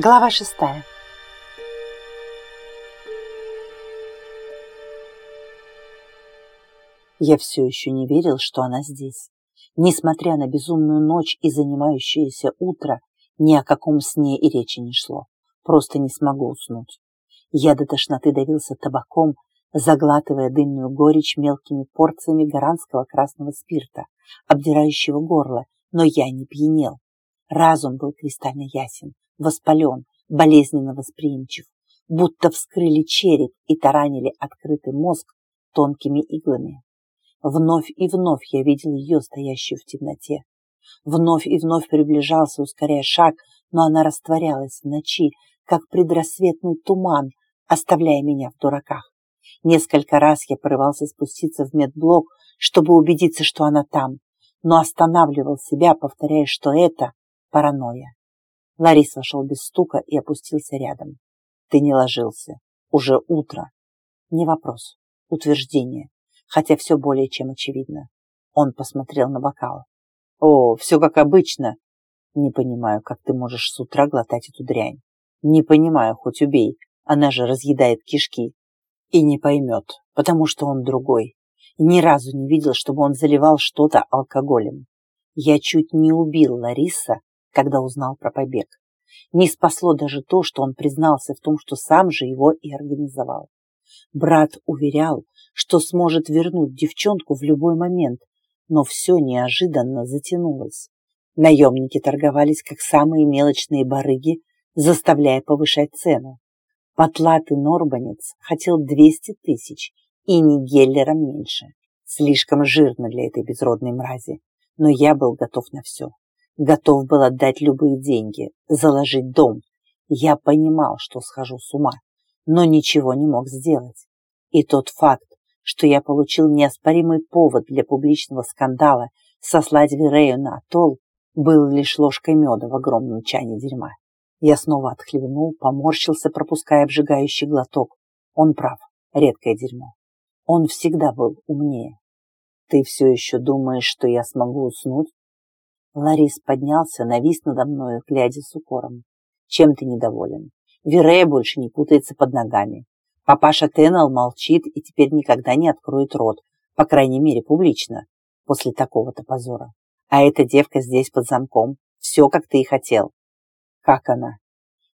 Глава шестая. Я все еще не верил, что она здесь. Несмотря на безумную ночь и занимающееся утро, ни о каком сне и речи не шло. Просто не смогу уснуть. Я до тошноты давился табаком, заглатывая дымную горечь мелкими порциями гаранского красного спирта, обдирающего горло, но я не пьянел. Разум был кристально ясен, воспален, болезненно восприимчив, будто вскрыли череп и таранили открытый мозг тонкими иглами. Вновь и вновь я видел ее, стоящую в темноте. Вновь и вновь приближался, ускоряя шаг, но она растворялась в ночи, как предрассветный туман, оставляя меня в дураках. Несколько раз я порывался спуститься в медблок, чтобы убедиться, что она там, но останавливал себя, повторяя, что это паранойя. Ларис вошел без стука и опустился рядом. Ты не ложился. Уже утро. Не вопрос. Утверждение. Хотя все более чем очевидно. Он посмотрел на бокал. О, все как обычно. Не понимаю, как ты можешь с утра глотать эту дрянь. Не понимаю, хоть убей. Она же разъедает кишки. И не поймет, потому что он другой. Ни разу не видел, чтобы он заливал что-то алкоголем. Я чуть не убил Лариса, когда узнал про побег. Не спасло даже то, что он признался в том, что сам же его и организовал. Брат уверял, что сможет вернуть девчонку в любой момент, но все неожиданно затянулось. Наемники торговались как самые мелочные барыги, заставляя повышать цену. Потлатый норбанец хотел 200 тысяч, и не Геллером меньше. Слишком жирно для этой безродной мрази, но я был готов на все. Готов был отдать любые деньги, заложить дом. Я понимал, что схожу с ума, но ничего не мог сделать. И тот факт, что я получил неоспоримый повод для публичного скандала сослать Верею на атолл, был лишь ложкой меда в огромном чане дерьма. Я снова отхлебнул, поморщился, пропуская обжигающий глоток. Он прав, редкое дерьмо. Он всегда был умнее. Ты все еще думаешь, что я смогу уснуть? Ларис поднялся, навис надо мною, глядя с укором. Чем ты недоволен? Верея больше не путается под ногами. Папаша Теннел молчит и теперь никогда не откроет рот, по крайней мере, публично, после такого-то позора. А эта девка здесь под замком. Все, как ты и хотел. Как она?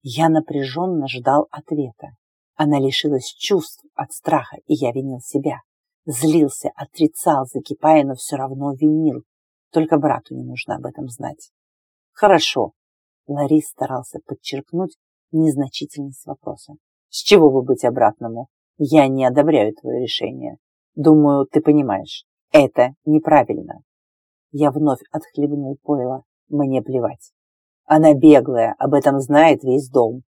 Я напряженно ждал ответа. Она лишилась чувств от страха, и я винил себя. Злился, отрицал, закипая, но все равно винил. Только брату не нужно об этом знать. Хорошо. Ларис старался подчеркнуть незначительность вопроса. С чего бы быть обратному? Я не одобряю твое решение. Думаю, ты понимаешь. Это неправильно. Я вновь отхлебнул пойло. Мне плевать. Она беглая, об этом знает весь дом.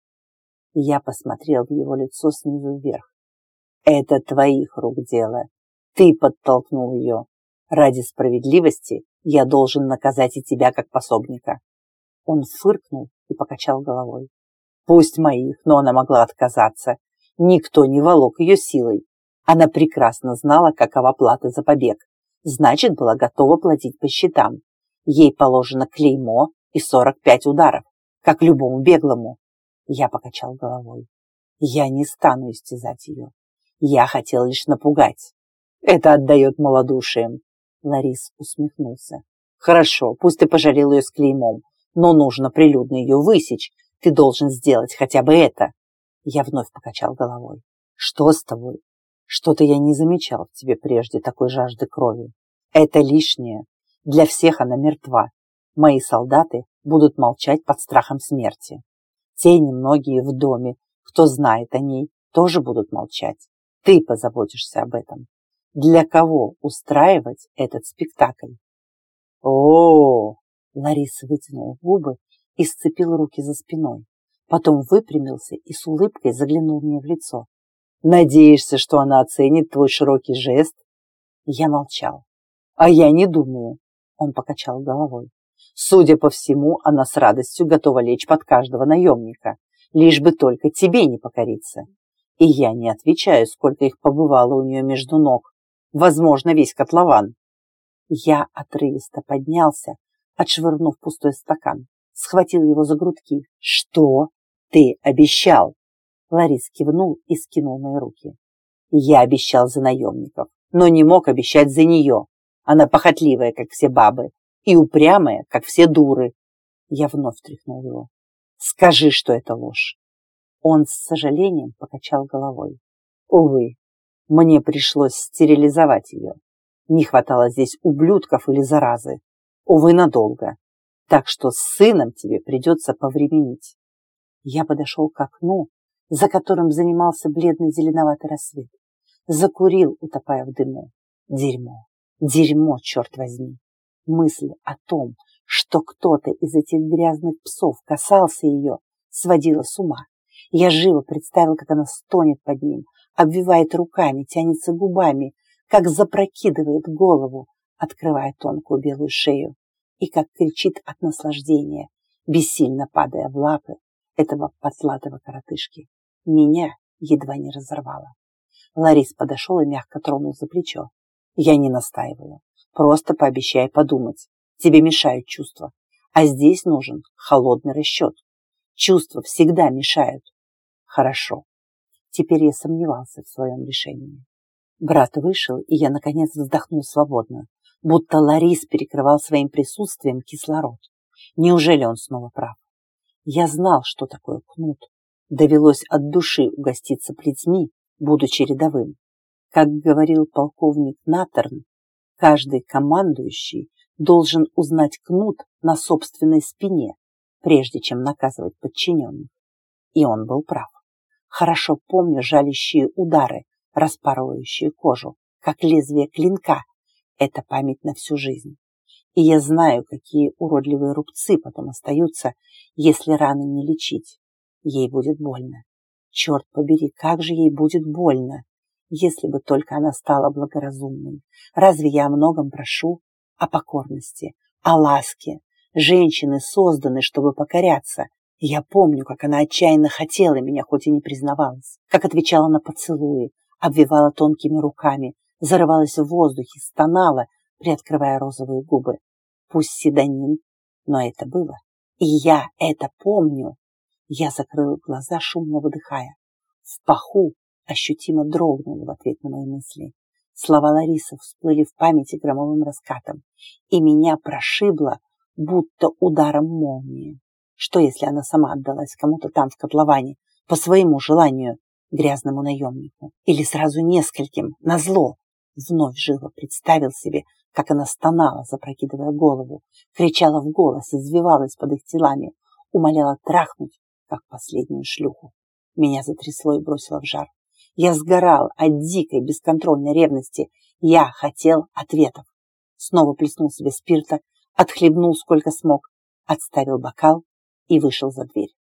Я посмотрел в его лицо снизу вверх. Это твоих рук дело. Ты подтолкнул ее. Ради справедливости я должен наказать и тебя как пособника. Он фыркнул и покачал головой. Пусть моих, но она могла отказаться. Никто не волок ее силой. Она прекрасно знала, какова плата за побег. Значит, была готова платить по счетам. Ей положено клеймо и 45 ударов, как любому беглому. Я покачал головой. Я не стану истязать ее. Я хотел лишь напугать. Это отдает малодушием. Ларис усмехнулся. Хорошо, пусть ты пожалел ее с клеймом, но нужно прилюдно ее высечь. Ты должен сделать хотя бы это. Я вновь покачал головой. Что с тобой? Что-то я не замечал в тебе прежде такой жажды крови. Это лишнее. Для всех она мертва. Мои солдаты будут молчать под страхом смерти. Те немногие в доме, кто знает о ней, тоже будут молчать. Ты позаботишься об этом для кого устраивать этот спектакль. О, -о, -о Лариса вытянул губы и сцепил руки за спиной. Потом выпрямился и с улыбкой заглянул мне в лицо. «Надеешься, что она оценит твой широкий жест?» Я молчал. «А я не думаю», — он покачал головой. «Судя по всему, она с радостью готова лечь под каждого наемника, лишь бы только тебе не покориться. И я не отвечаю, сколько их побывало у нее между ног, возможно, весь котлован. Я отрывисто поднялся, отшвырнув пустой стакан, схватил его за грудки. Что? Ты обещал. Ларис кивнул и скинул мои руки. Я обещал за наемников, но не мог обещать за нее. Она похотливая, как все бабы, и упрямая, как все дуры. Я вновь тряхнул его. Скажи, что это ложь. Он с сожалением покачал головой. Увы, мне пришлось стерилизовать ее. Не хватало здесь ублюдков или заразы. Увы, надолго. Так что с сыном тебе придется повременить. Я подошел к окну, за которым занимался бледный зеленоватый рассвет. Закурил, утопая в дыму. Дерьмо, дерьмо, черт возьми. Мысль о том, что кто-то из этих грязных псов касался ее, сводила с ума. Я живо представил, как она стонет под ним, обвивает руками, тянется губами, как запрокидывает голову, открывая тонкую белую шею, и как кричит от наслаждения, бессильно падая в лапы этого потлатого коротышки. Меня едва не разорвало. Ларис подошел и мягко тронул за плечо. Я не настаиваю. Просто пообещай подумать. Тебе мешают чувства. А здесь нужен холодный расчет. Чувства всегда мешают. Хорошо. Теперь я сомневался в своем решении. Брат вышел, и я, наконец, вздохнул свободно, будто Ларис перекрывал своим присутствием кислород. Неужели он снова прав? Я знал, что такое кнут. Довелось от души угоститься плетьми, будучи рядовым. Как говорил полковник Натерн, каждый командующий должен узнать кнут на собственной спине, прежде чем наказывать подчиненных. И он был прав. Хорошо помню жалящие удары, распарывающие кожу, как лезвие клинка. Это память на всю жизнь. И я знаю, какие уродливые рубцы потом остаются, если раны не лечить. Ей будет больно. Черт побери, как же ей будет больно, если бы только она стала благоразумной. Разве я о многом прошу? О покорности, о ласке. Женщины созданы, чтобы покоряться. Я помню, как она отчаянно хотела меня, хоть и не признавалась, как отвечала на поцелуи, обвивала тонкими руками, зарывалась в воздухе, стонала, приоткрывая розовые губы. Пусть седанин, но это было. И я это помню. Я закрыл глаза, шумно выдыхая. В паху ощутимо дрогнуло в ответ на мои мысли. Слова Ларисы всплыли в памяти громовым раскатом, и меня прошибло, будто ударом молнии. Что, если она сама отдалась кому-то там в котловане по своему желанию, грязному наемнику, или сразу нескольким, назло? Вновь живо представил себе, как она стонала, запрокидывая голову, кричала в голос, извивалась под их телами, умоляла трахнуть, как последнюю шлюху. Меня затрясло и бросило в жар. Я сгорал от дикой бесконтрольной ревности. Я хотел ответов. Снова плеснул себе спирта, отхлебнул сколько смог, отставил бокал и вышел за дверь.